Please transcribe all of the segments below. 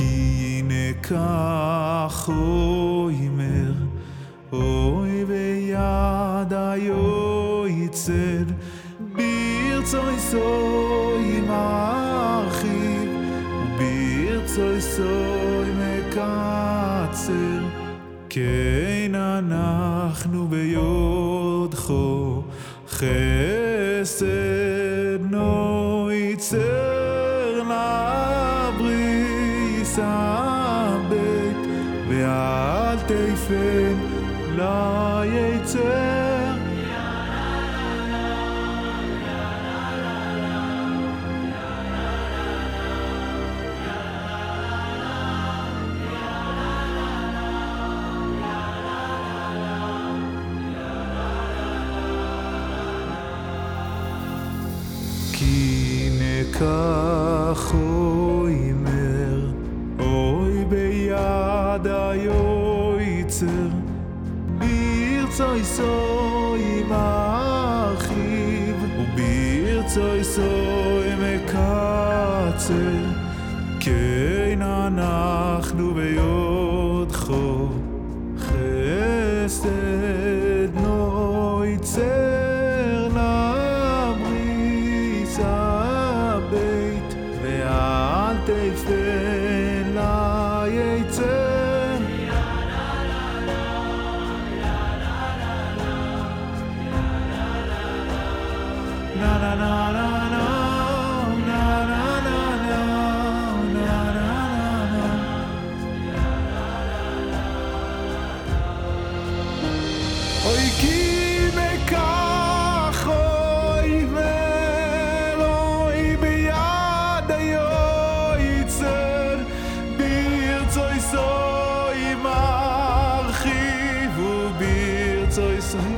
כי הנה כך הוא הימר, אוי ביד היו יצד, ברצוי סוי מרחיב, ברצוי סוי מקצר, כן אנחנו ביודכו, חסד נו יצד. סבט, ואל תיפן ליצר. כי נקחו da yoitzer bir tsoy soy machiv u bir tsoy soy mekatzer kein anach nu be yot kho khestet noitzer na brisa beit ve alte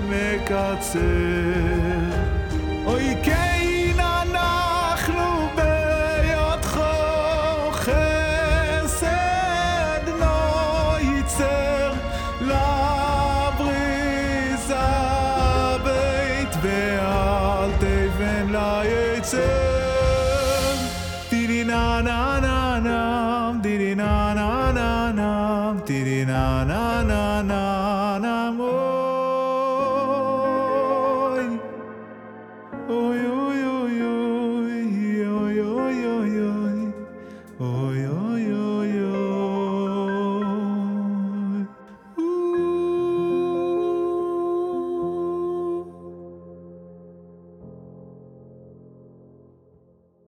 מקצר. אוי כן אנחנו ביודכו חסד נויצר לבריזה בית ואל תבן ליצר. טירי נה נה נה נה טירי נה נה נה נה נה נה נה נה נה